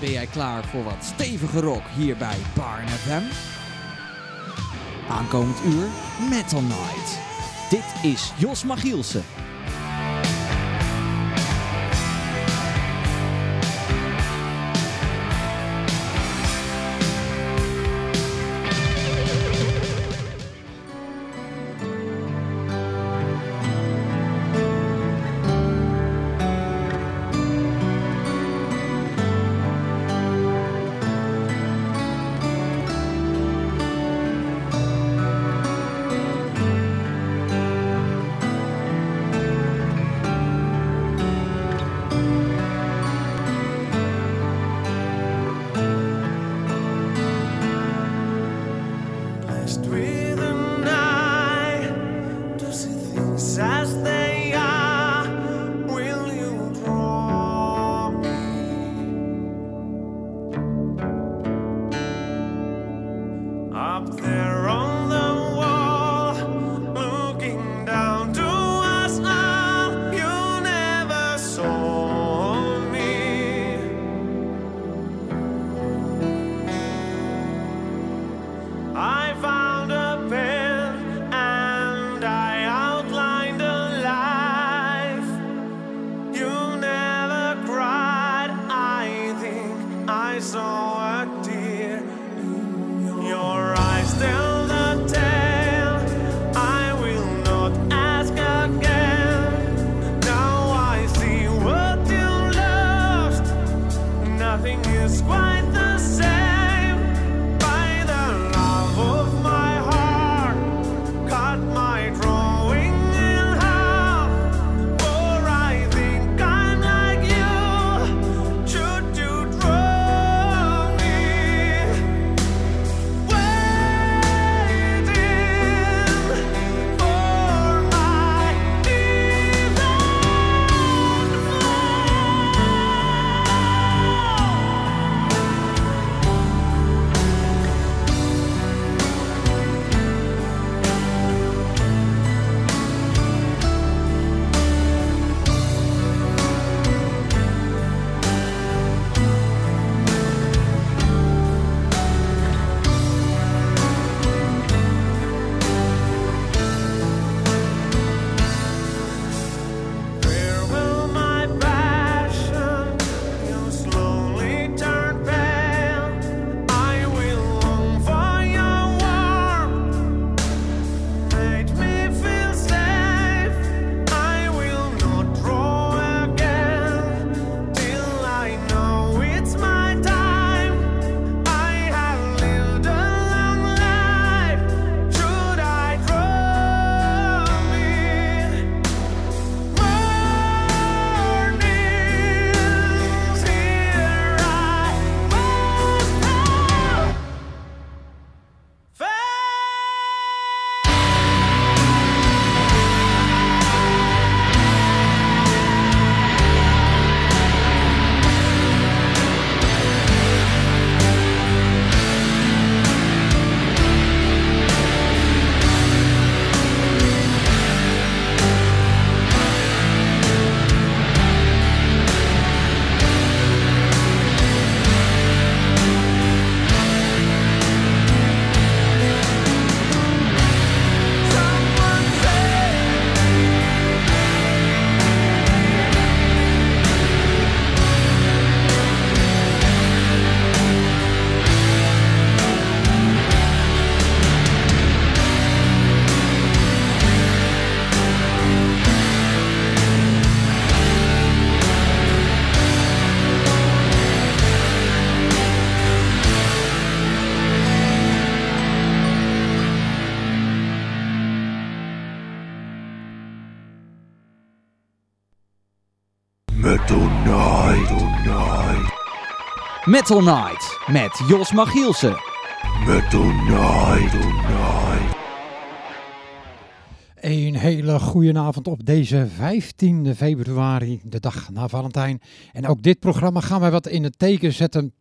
Ben jij klaar voor wat stevige rock hier bij Barn FM? Aankomend uur Metal Night. Dit is Jos Magielsen. Metal Night met Jos Magielsen. Metal Night, Night. Een hele goede avond op deze 15 februari, de dag na Valentijn. En ook dit programma gaan wij wat in het teken zetten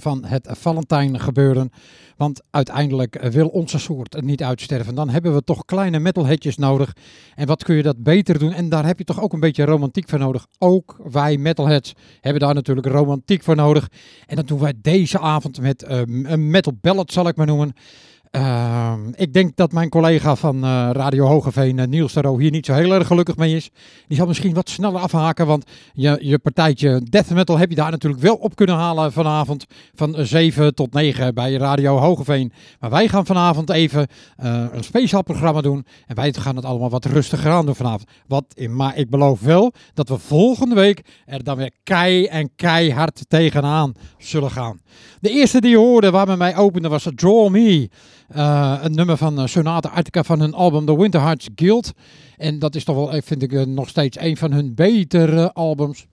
van het Valentijn gebeuren. Want uiteindelijk wil onze soort niet uitsterven. Dan hebben we toch kleine metalheadjes nodig. En wat kun je dat beter doen? En daar heb je toch ook een beetje romantiek voor nodig. Ook wij metalheads hebben daar natuurlijk romantiek voor nodig. En dat doen wij deze avond met uh, een metal ballad zal ik maar noemen. Uh, ik denk dat mijn collega van uh, Radio Hogeveen, uh, Niels hier niet zo heel erg gelukkig mee is. Die zal misschien wat sneller afhaken, want je, je partijtje death metal heb je daar natuurlijk wel op kunnen halen vanavond. Van 7 tot 9 bij Radio Hogeveen. Maar wij gaan vanavond even uh, een speciaal programma doen. En wij gaan het allemaal wat rustiger aan doen vanavond. Wat, maar ik beloof wel dat we volgende week er dan weer kei en keihard tegenaan zullen gaan. De eerste die je hoorde waar we mij opende was Draw Me. Uh, een nummer van uh, Sonata Arctica van hun album The Winter Hearts Guild. En dat is toch wel, vind ik, nog steeds een van hun betere albums.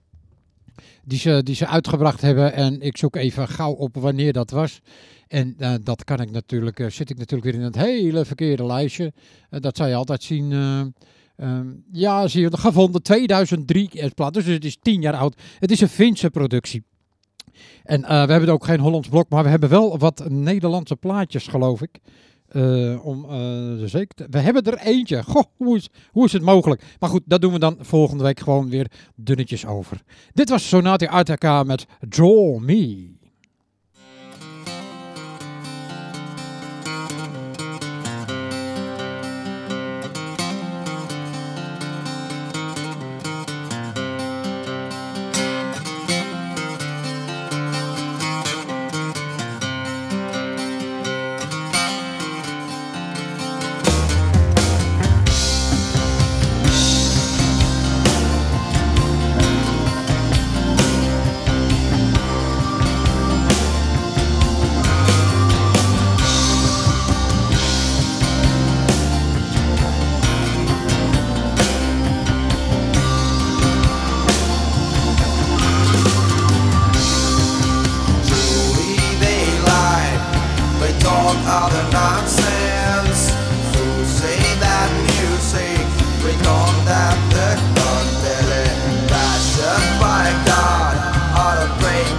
Die ze, die ze uitgebracht hebben. En ik zoek even gauw op wanneer dat was. En dat kan ik natuurlijk, zit ik natuurlijk weer in het hele verkeerde lijstje. dat zou je altijd zien. Um, ja, zie je, gevonden 2003 plaat. Dus het is 10 jaar oud. Het is een Finse productie. En uh, we hebben ook geen Hollands blok, maar we hebben wel wat Nederlandse plaatjes, geloof ik. Uh, om, uh, zeker. We hebben er eentje. Goh, hoe is, hoe is het mogelijk? Maar goed, dat doen we dan volgende week gewoon weer dunnetjes over. Dit was Sonati Artaka met Draw Me.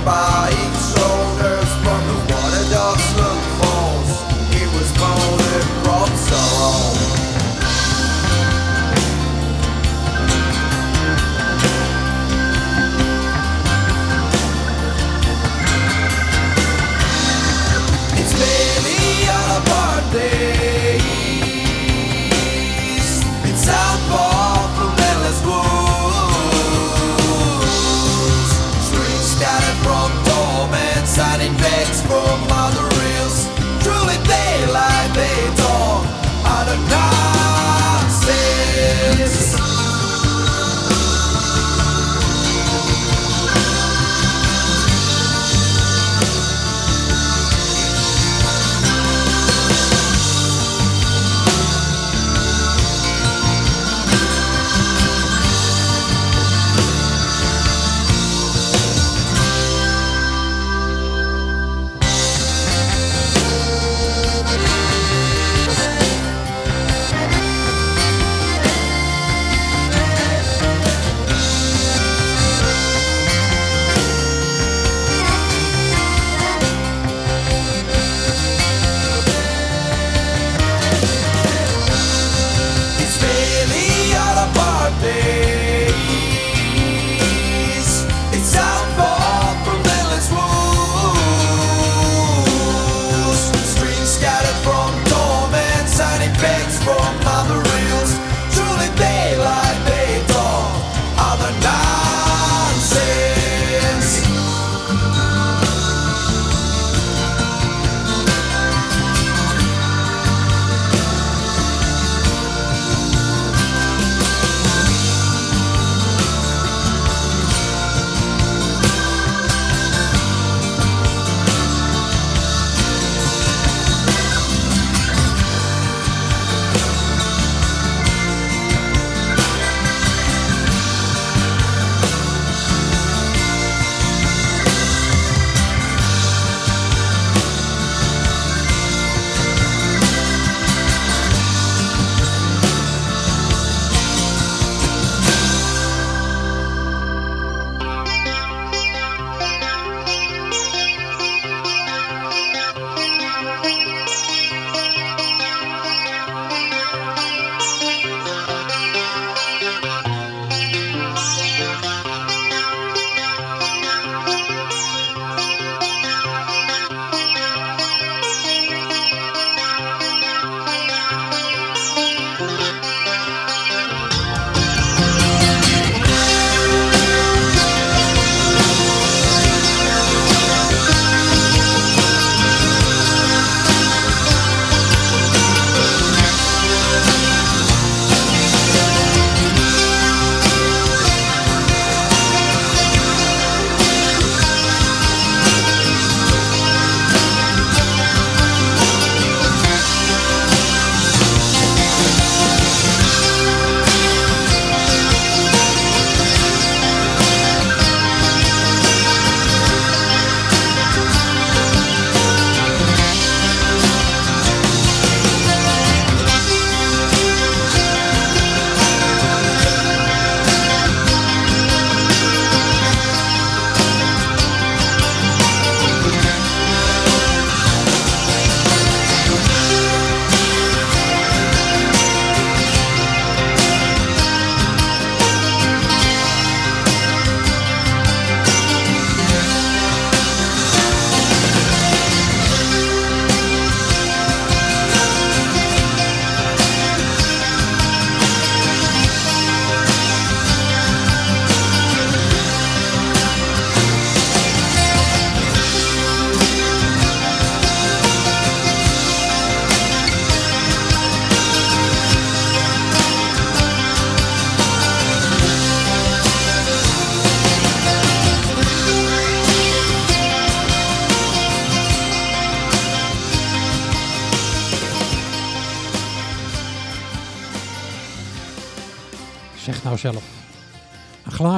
Bye.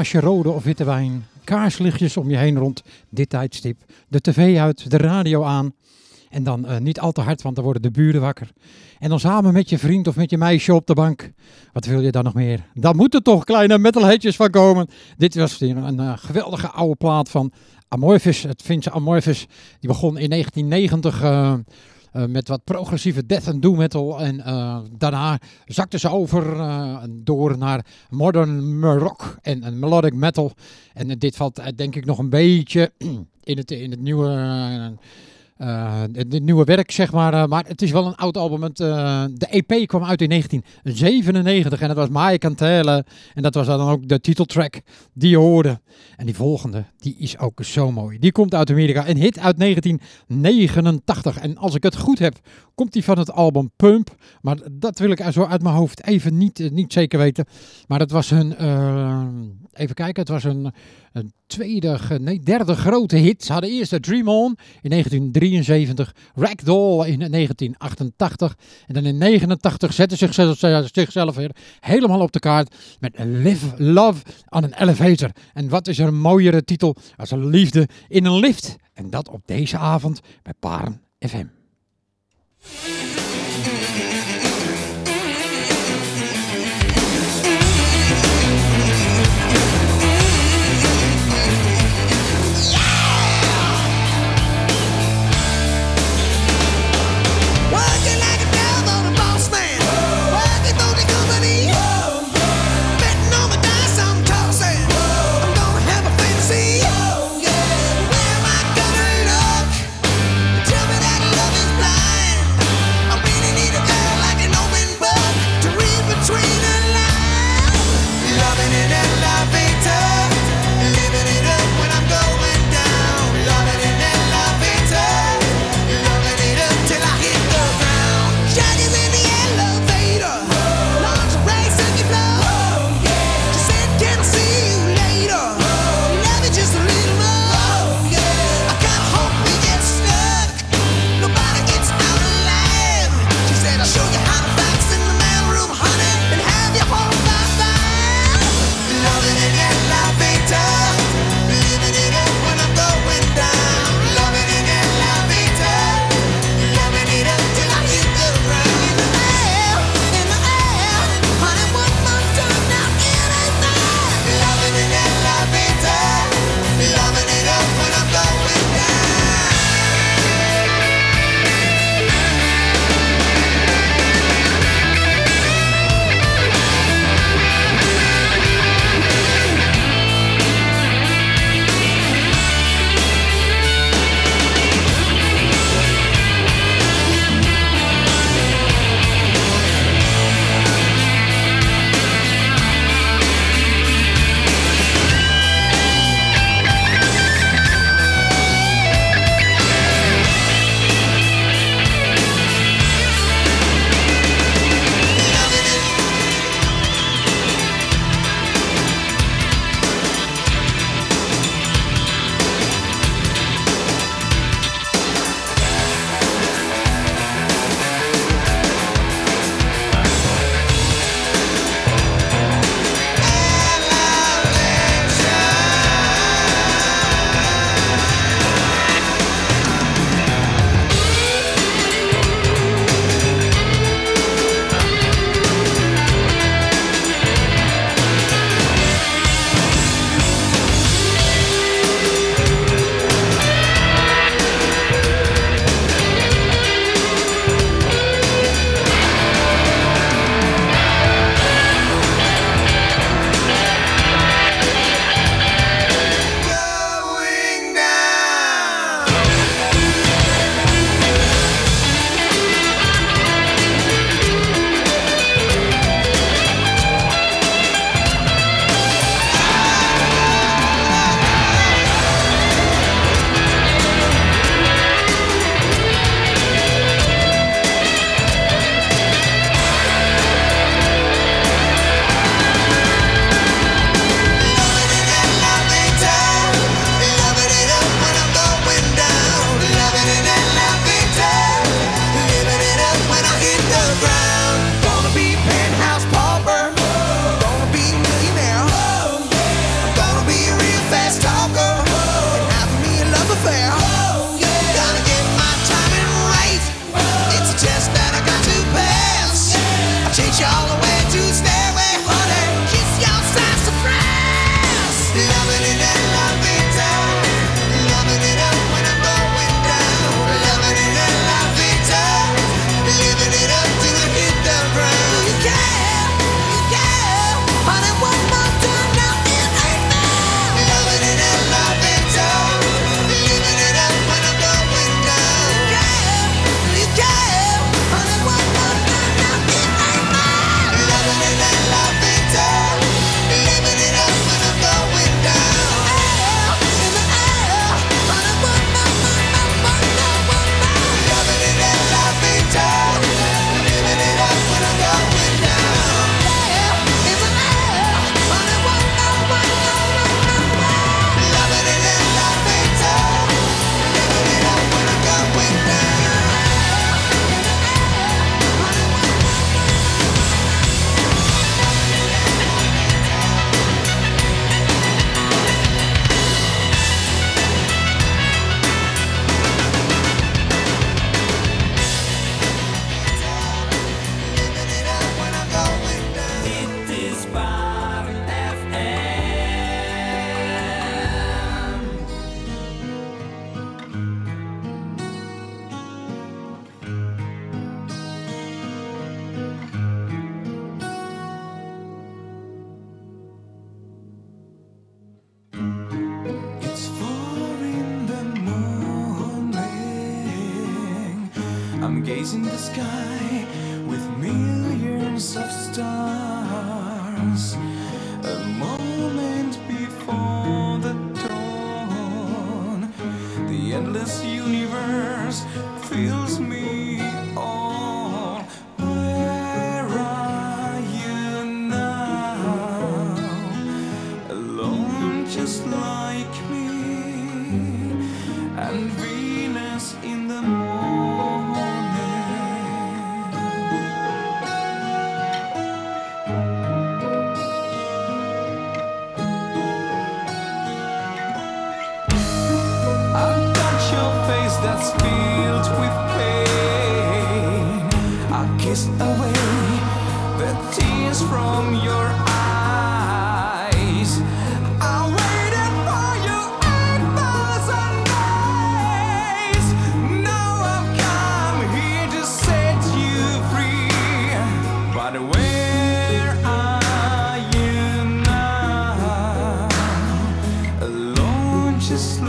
Glaasje rode of witte wijn, kaarslichtjes om je heen rond dit tijdstip, de tv uit, de radio aan. En dan uh, niet al te hard, want dan worden de buren wakker. En dan samen met je vriend of met je meisje op de bank. Wat wil je dan nog meer? Dan moeten toch kleine metalheadjes van komen. Dit was een, een uh, geweldige oude plaat van Amorphis. Het Finse Amorphis. Die begon in 1990 uh, uh, met wat progressieve death and doom metal. En uh, daarna zakte ze over uh, door naar modern rock en, en melodic metal. En dit valt denk ik nog een beetje in het, in het nieuwe... Uh, het nieuwe werk, zeg maar. Uh, maar het is wel een oud album. Uh, de EP kwam uit in 1997 en dat was Maya Cantele. En dat was dan ook de titeltrack die je hoorde. En die volgende, die is ook zo mooi. Die komt uit Amerika, een hit uit 1989. En als ik het goed heb, komt die van het album Pump. Maar dat wil ik zo uit mijn hoofd even niet, niet zeker weten. Maar het was een, even kijken, het was een, een tweede, nee, derde grote hit. Ze hadden eerst Dream On in 1973, Ragdoll in 1988 en dan in 89 zetten ze zichzelf, zichzelf weer helemaal op de kaart met Live Love on an Elevator. En wat is er een mooiere titel als een liefde in een lift? En dat op deze avond bij Paren FM.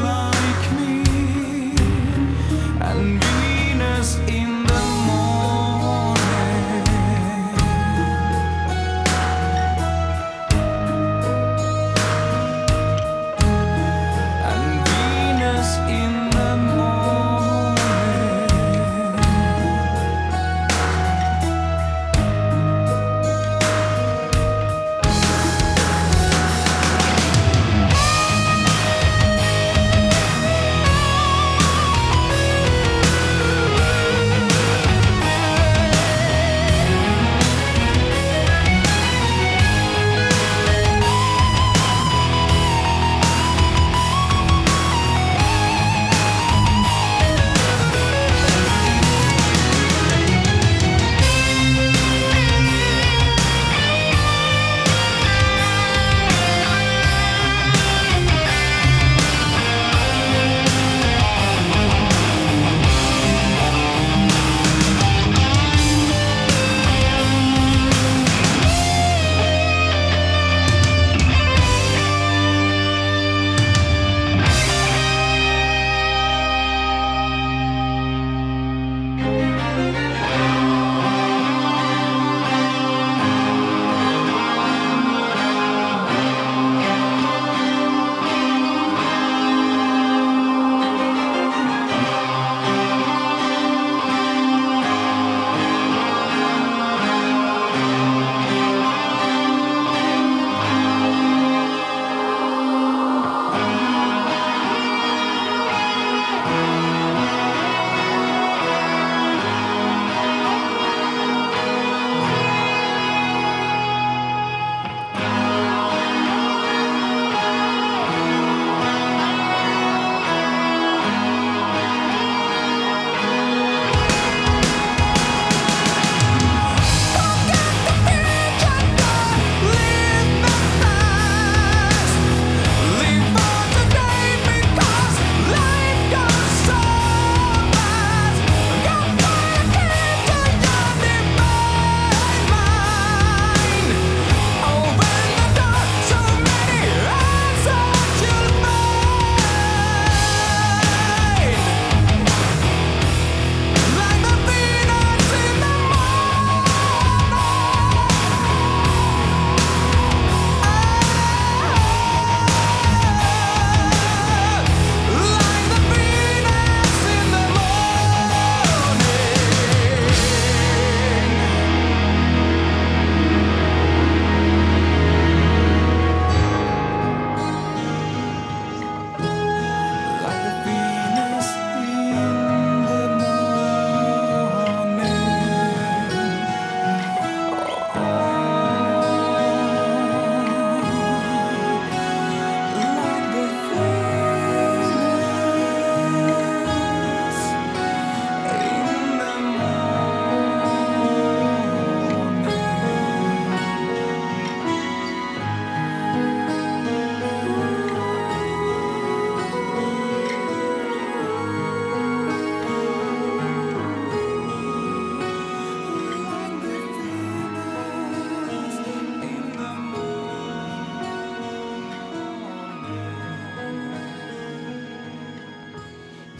Like me, and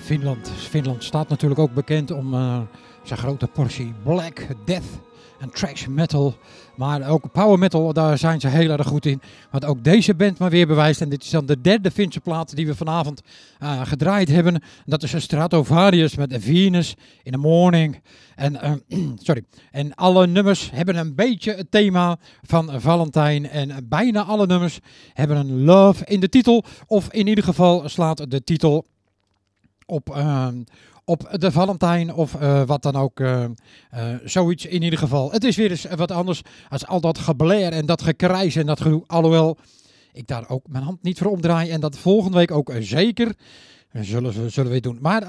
Finland. Finland staat natuurlijk ook bekend om eh, zijn grote portie black death en trash metal. Maar ook power metal, daar zijn ze heel erg goed in. Wat ook deze band maar weer bewijst. En dit is dan de derde Finse plaat die we vanavond eh, gedraaid hebben. Dat is een Stratovarius met Venus in the Morning. En, eh, sorry. en alle nummers hebben een beetje het thema van Valentijn. En bijna alle nummers hebben een love in de titel. Of in ieder geval slaat de titel op, ehm, op de Valentijn of eh, wat dan ook. eh, eh, zoiets in ieder geval. Het is weer eens wat anders als al dat geblair en dat gekrijs en dat gedoe. Alhoewel ik daar ook mijn hand niet voor omdraai en dat volgende week ook zeker. Zullen, zullen we doen. Maar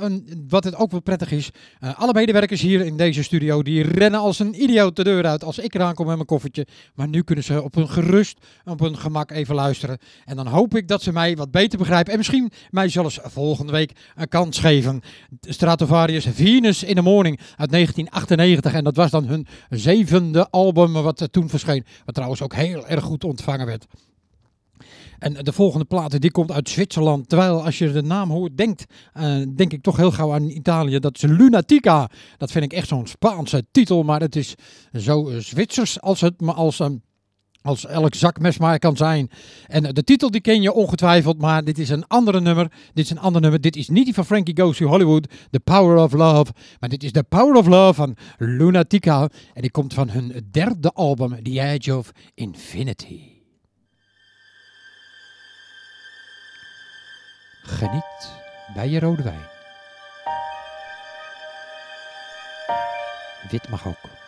wat het ook wel prettig is, eh, alle medewerkers hier in deze studio, die rennen als een idioot de deur uit als ik eraan kom met mijn koffertje. Maar nu kunnen ze op hun gerust, op hun gemak even luisteren. En dan hoop ik dat ze mij wat beter begrijpen. En misschien mij zelfs volgende week een kans geven. Stratovarius Venus in the Morning uit 1998. En dat was dan hun zevende album wat toen verscheen. Wat trouwens ook heel erg goed ontvangen werd. En de volgende plaat die komt uit Zwitserland. Terwijl als je de naam hoort, denkt, eh, denk ik toch heel gauw aan Italië. Dat is Lunatica. Dat vind ik echt zo'n Spaanse titel. Maar het is zo eh, Zwitsers als het als een als elk zakmes maar kan zijn. En eh, de titel die ken je ongetwijfeld, maar dit is een andere nummer. Dit is een ander nummer. Dit is niet die van Frankie Goes to Hollywood, The Power of Love. Maar dit is The Power of Love van Lunatica. En die komt van hun derde album, The Edge of Infinity. Geniet bij je rode wijn. Wit mag ook.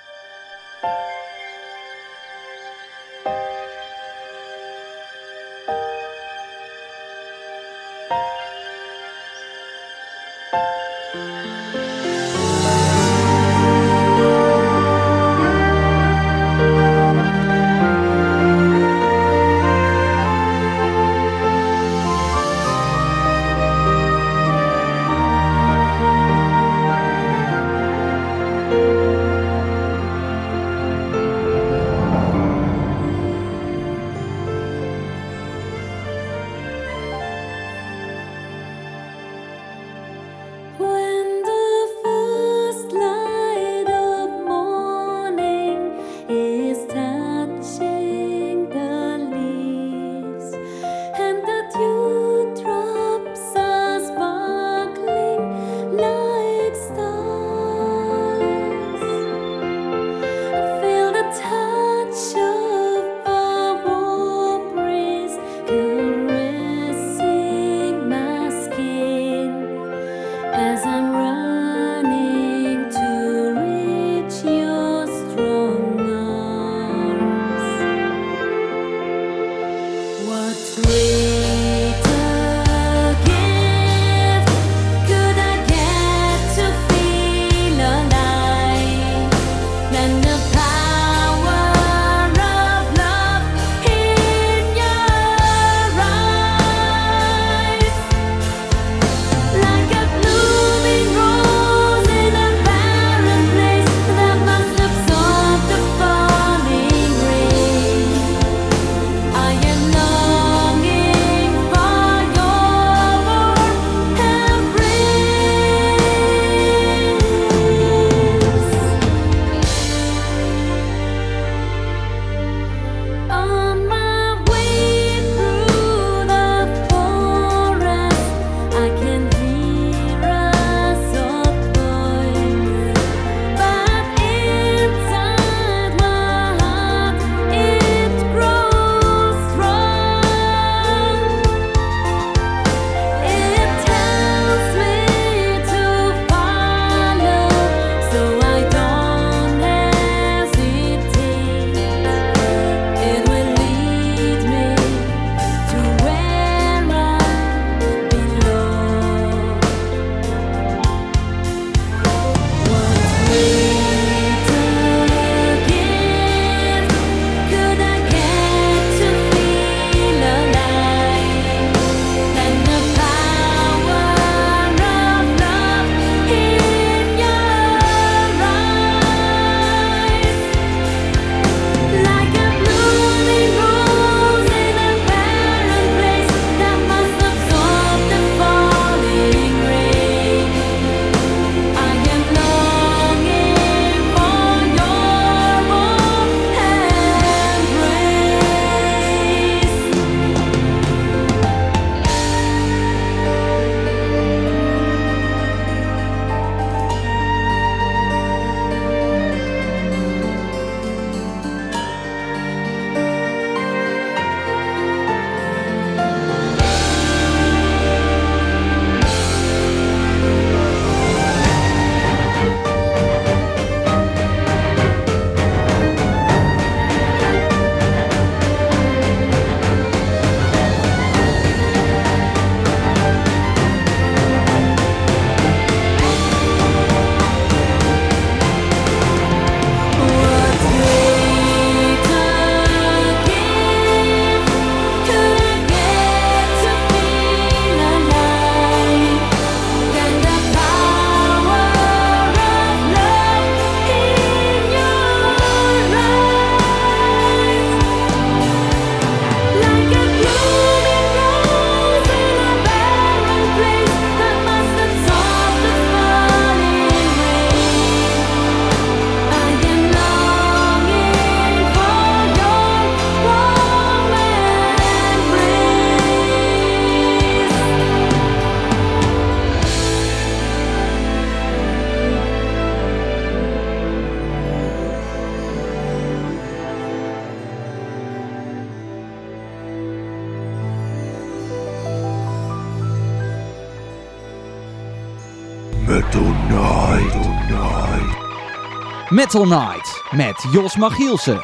Metal Night met Jos Magielsen.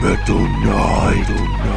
Metal Night.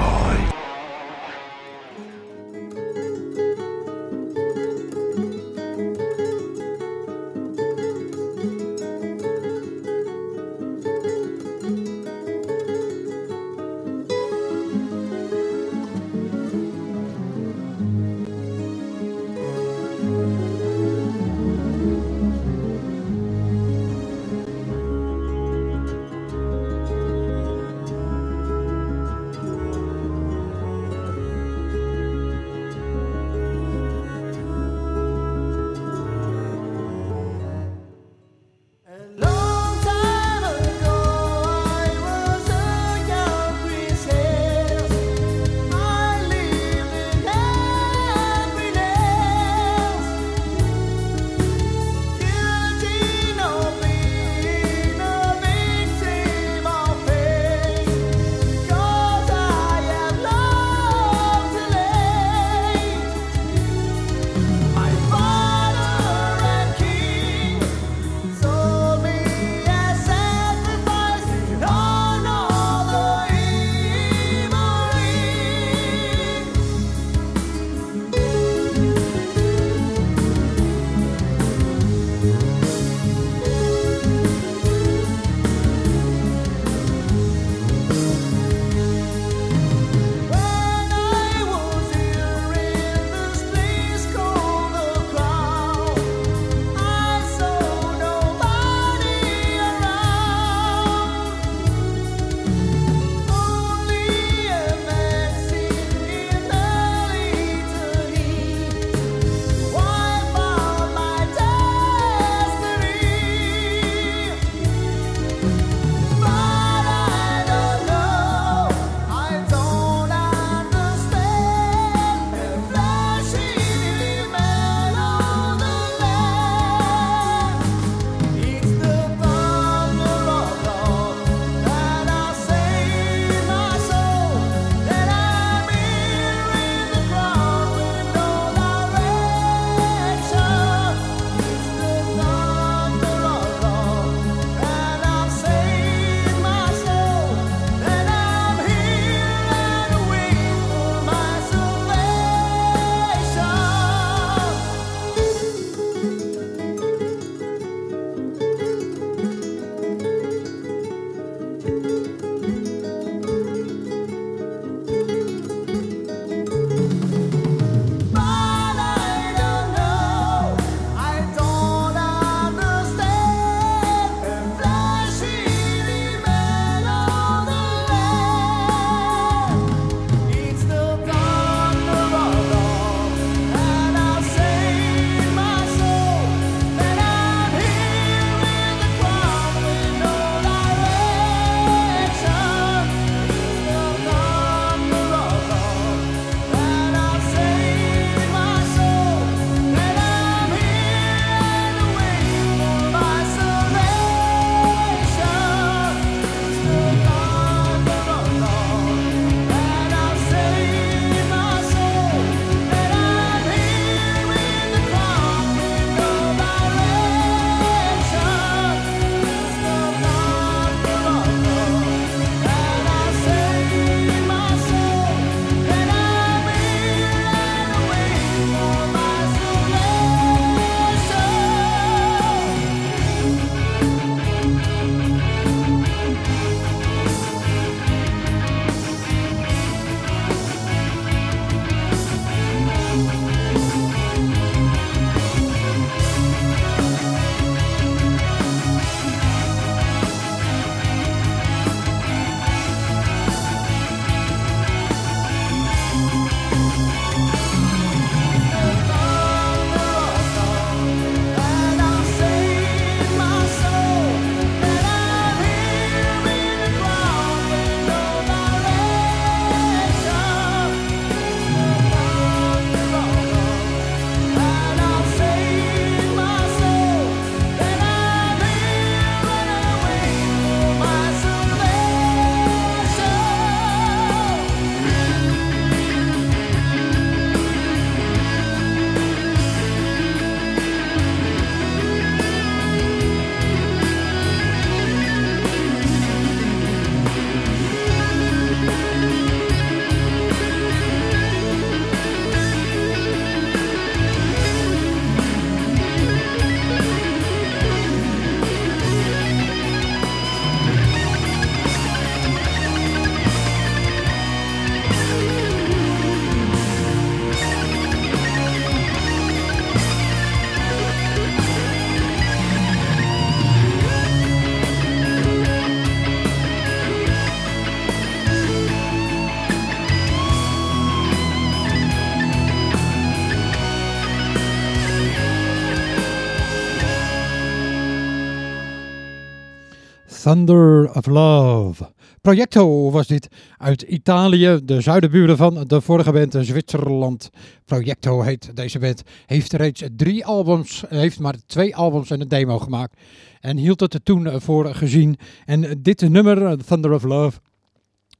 Thunder of Love. Projecto was dit uit Italië, de zuidenburen van de vorige band Zwitserland. Projecto heet deze band. Heeft reeds drie albums, heeft maar twee albums en een demo gemaakt. En hield het er toen voor gezien. En dit nummer, Thunder of Love,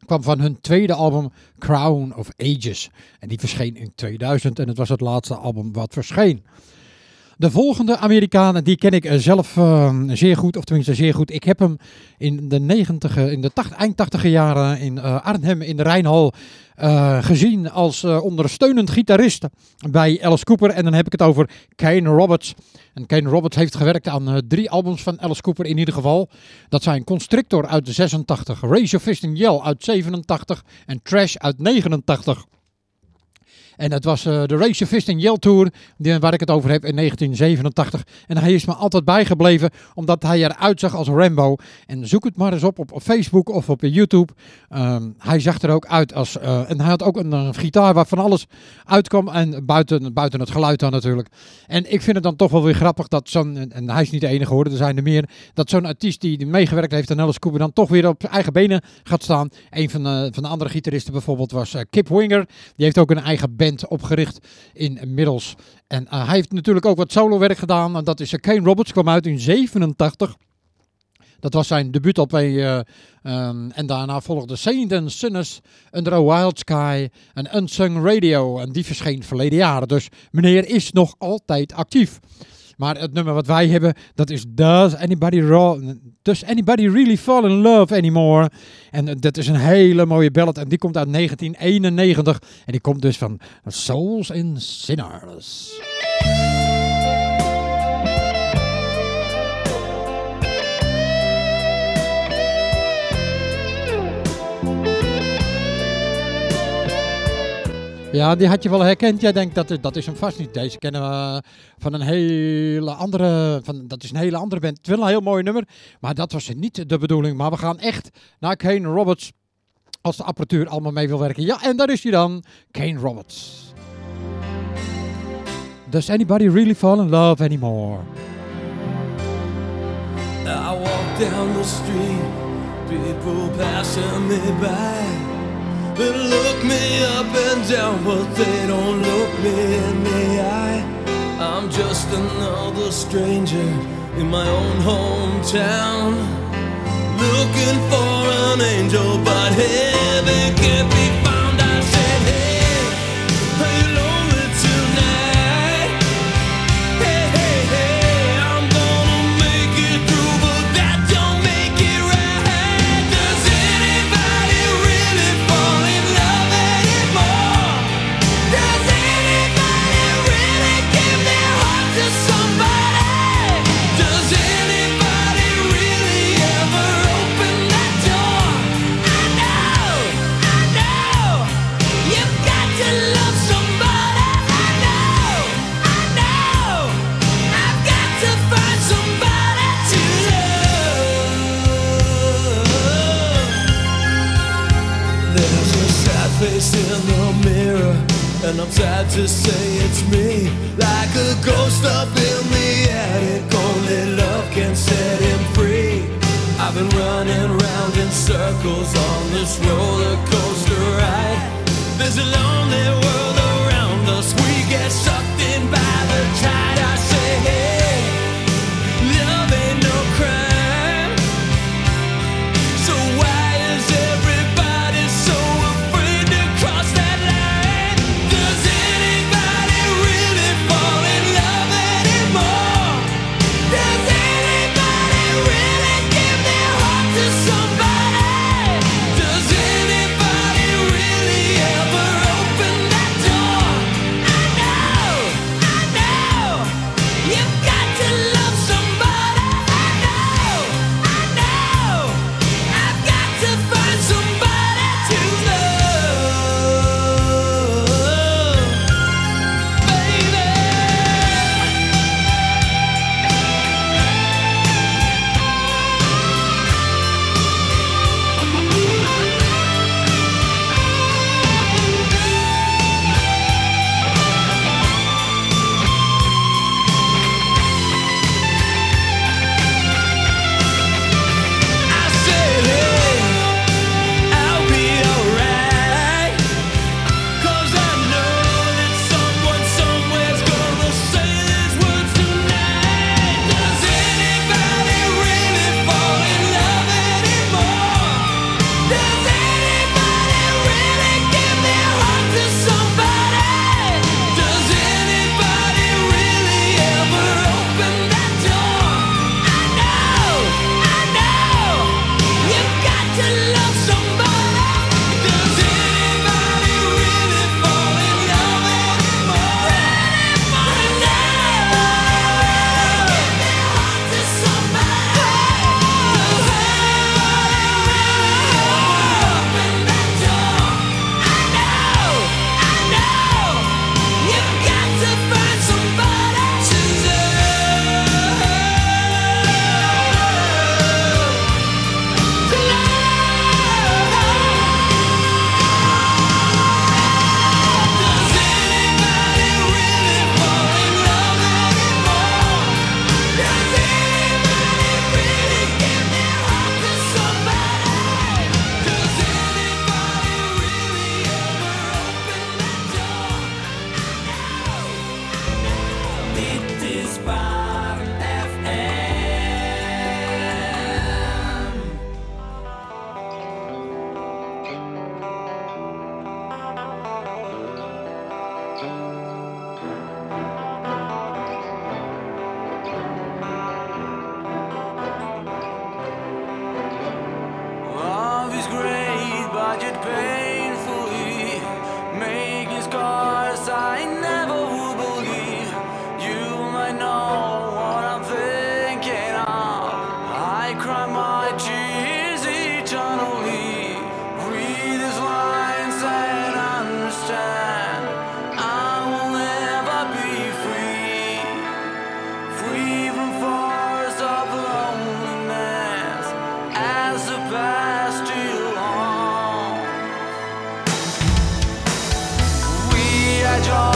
kwam van hun tweede album Crown of Ages. En die verscheen in 2000 en het was het laatste album wat verscheen. De volgende Amerikaan, die ken ik eh, zelf eh, zeer goed, of tenminste zeer goed. Ik heb hem in de 90, in de tacht- eind 80 jaren in eh, Arnhem in de Rijnhal gezien als ondersteunend gitarist bij Alice Cooper. En dan heb ik het over Kane Roberts. En Kane Roberts heeft gewerkt aan drie albums van Alice Cooper in ieder geval. Dat zijn Constrictor uit 86, Raise Your Fist and Yell uit 87 en Trash uit 89. En het was eh, de Race Fist and Yell Tour, die, waar ik het over heb, in 1987. En hij is me altijd bijgebleven, omdat hij eruit zag als Rambo. En zoek het maar eens op op Facebook of op YouTube. Ehm, hij zag er ook uit als... eh, en hij had ook een, eh, gitaar waar van alles uitkwam. En buiten, buiten het geluid dan natuurlijk. En ik vind het dan toch wel weer grappig dat zo'n... En, hij is niet de enige hoor, er zijn er meer. Dat zo'n artiest die meegewerkt heeft aan Alice Cooper dan toch weer op eigen benen gaat staan. Een van de, van de andere gitaristen bijvoorbeeld was eh, Kip Winger. Die heeft ook een eigen band opgericht inmiddels. En eh, hij heeft natuurlijk ook wat solo werk gedaan. En dat is uh, Kane Roberts, kwam uit in 87. Dat was zijn debuut op en daarna volgde Saint and Sinners, Under a Wild Sky en Unsung Radio. En die verscheen verleden jaren. Dus meneer is nog altijd actief. Maar het nummer wat wij hebben, dat is Does Anybody, Does Anybody Really Fall in Love Anymore? En eh, dat is een hele mooie ballad en die komt uit 1991. En die komt dus van Souls and Sinners. Ja, die had je wel herkend. Jij denkt dat dat is hem vast niet. Deze kennen we van een hele andere. Van, dat is een hele andere band. Het is wel een heel mooi nummer. Maar dat was niet de bedoeling. Maar we gaan echt naar Kane Roberts. Als de apparatuur allemaal mee wil werken. Ja, en daar is hij dan. Kane Roberts. Does anybody really fall in love anymore? I walk down the street, people passing me by. They look me up and down, but they don't look me in the eye. I'm just another stranger in my own hometown. Looking for an angel, but heaven can't be and I'm sad to say it's me. Like a ghost up in the attic, only love can set him free. I've been running round in circles on this roller coaster joy.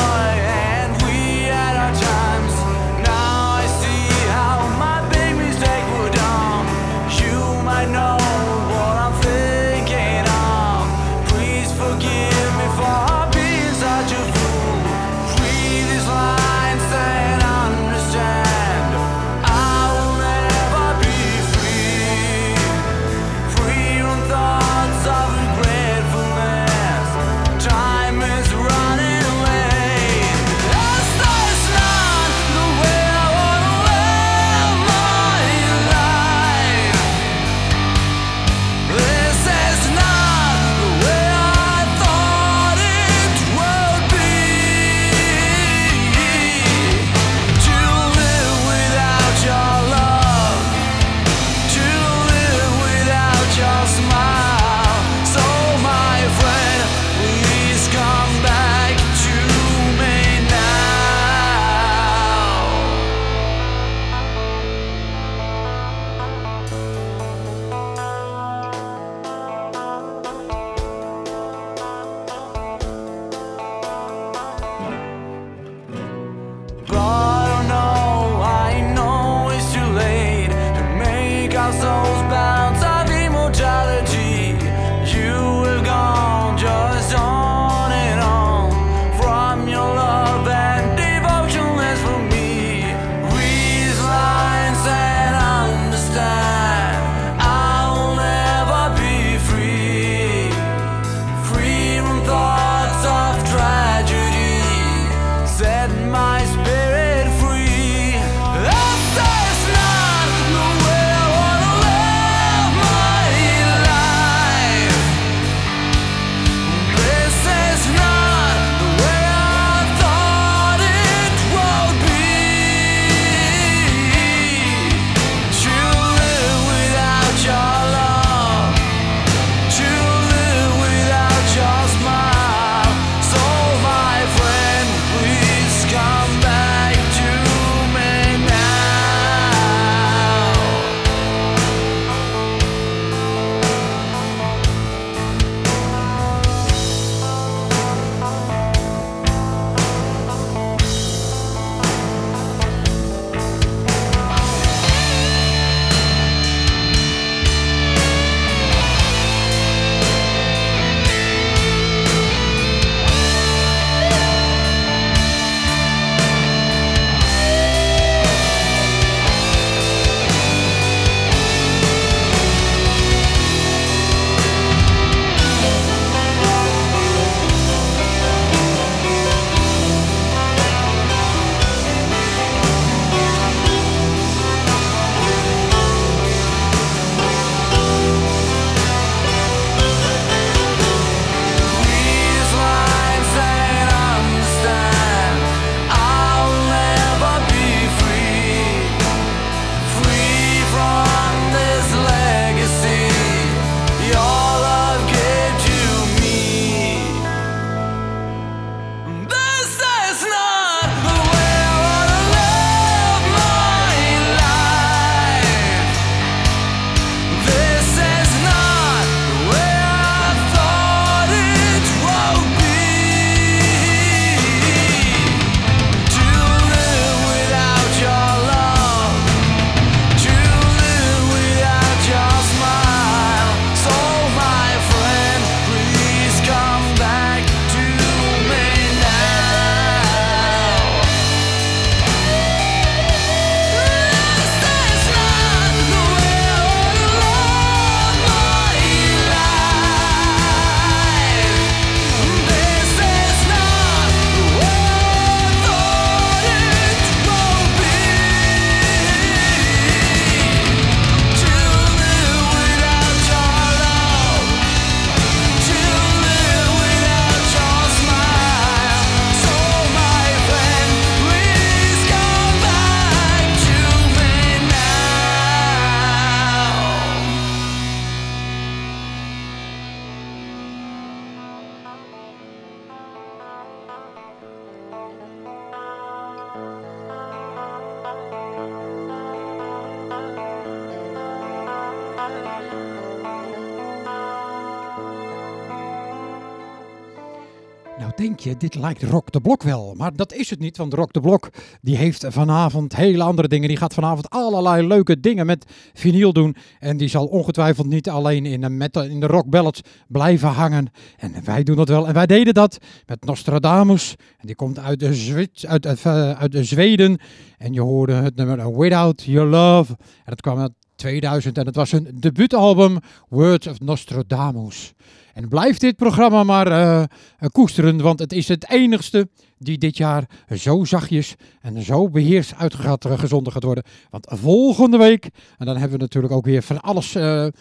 Dit lijkt Rock de Blok wel. Maar dat is het niet, want Rock de Blok die heeft vanavond hele andere dingen. Die gaat vanavond allerlei leuke dingen met vinyl doen. En die zal ongetwijfeld niet alleen in de, metal, in de rock ballads blijven hangen. En wij doen dat wel. En wij deden dat met Nostradamus. En die komt uit de, Zwits, uit, uit, eh, uit de Zweden. En je hoorde het nummer Without Your Love. En dat kwam uit 2000 en het was hun debuutalbum Words of Nostradamus. En blijft dit programma maar eh, eh, koesteren, want het is het enigste die dit jaar zo zachtjes en zo beheerst uitgezonden gaat worden. Want volgende week, en dan hebben we natuurlijk ook weer van alles, eh, eh,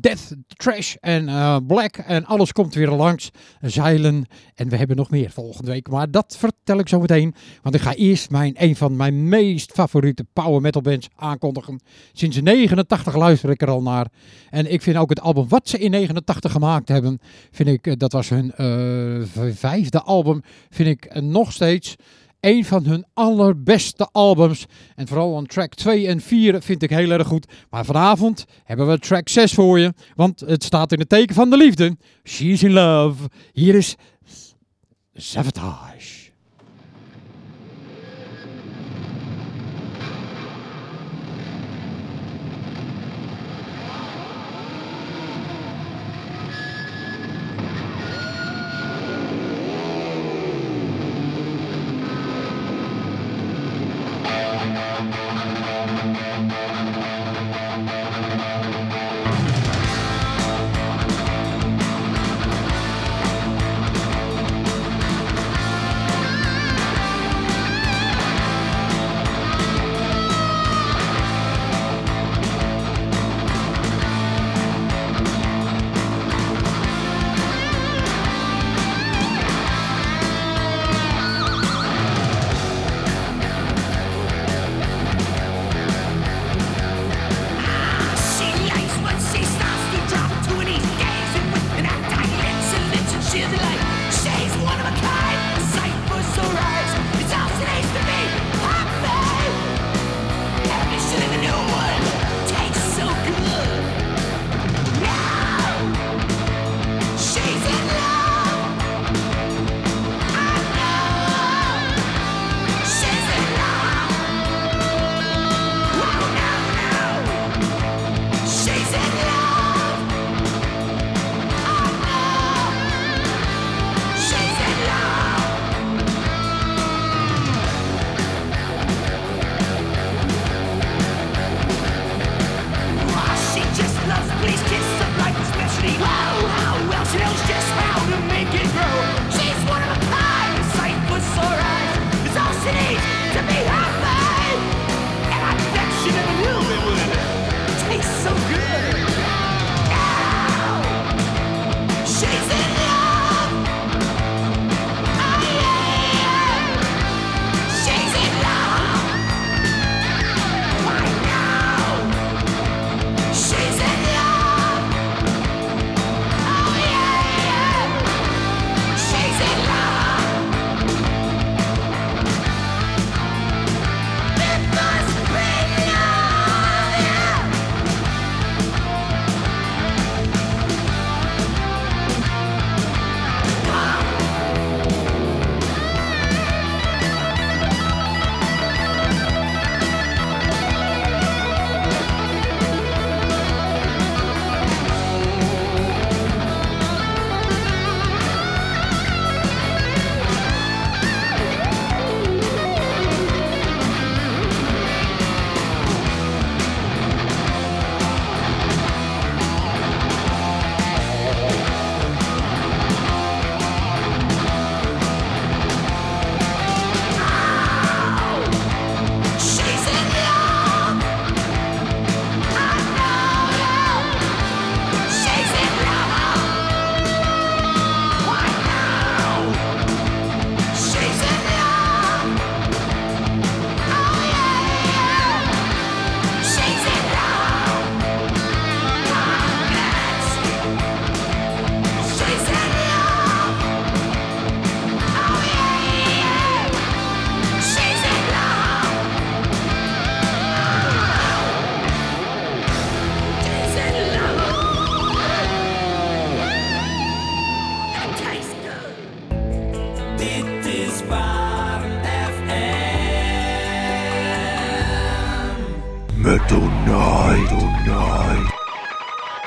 death, trash en eh, black en alles komt weer langs, zeilen. En we hebben nog meer volgende week, maar dat vertel ik zo meteen. Want ik ga eerst mijn, een van mijn meest favoriete power metal bands aankondigen. Sinds 89 luister ik er al naar. En ik vind ook het album wat ze in 89 gemaakt hebben, vind ik, eh, dat was hun eh, vijfde album, vind ik eh, nog steeds een van hun allerbeste albums. En vooral aan track 2 en 4 vind ik heel erg goed. Maar vanavond hebben we track 6 voor je, want het staat in het teken van de liefde. She's in love. Hier is Sabotage.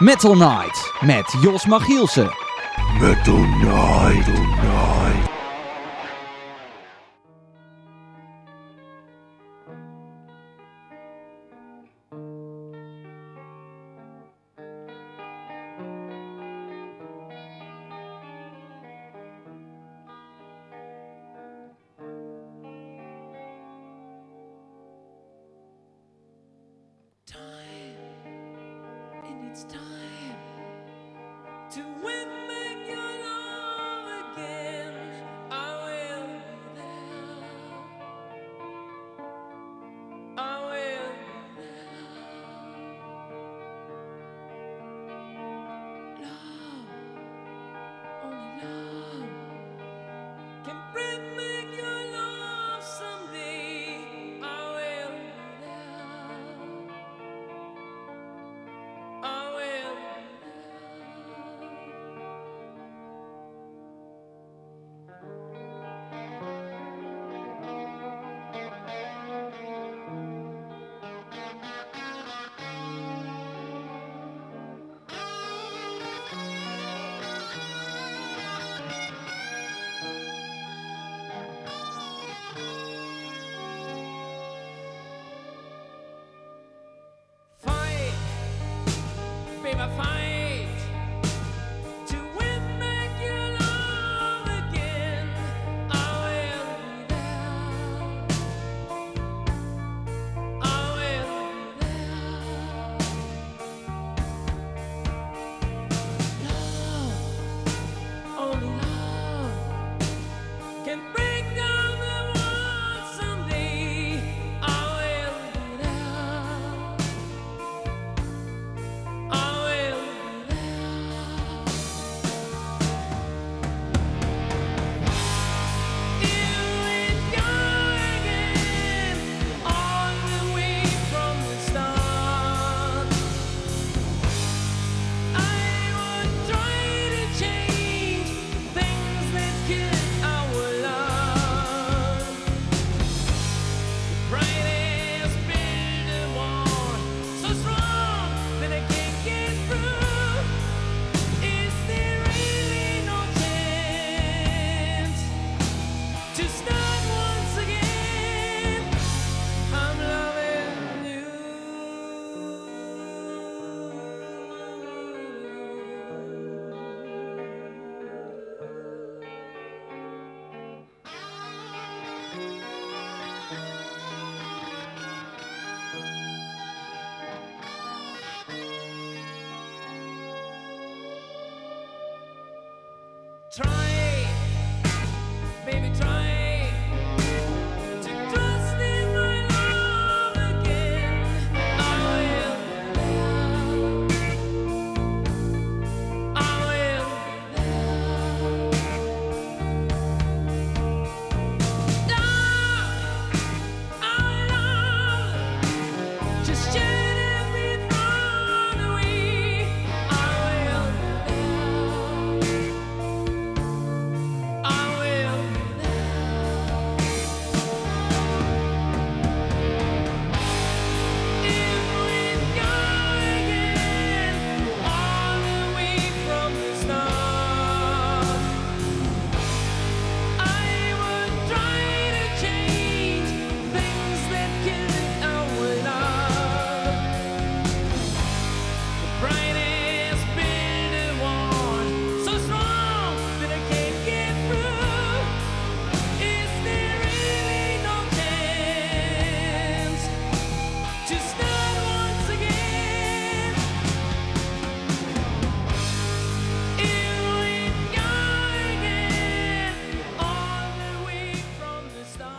Metal Night met Jos Magielsen. Metal Night.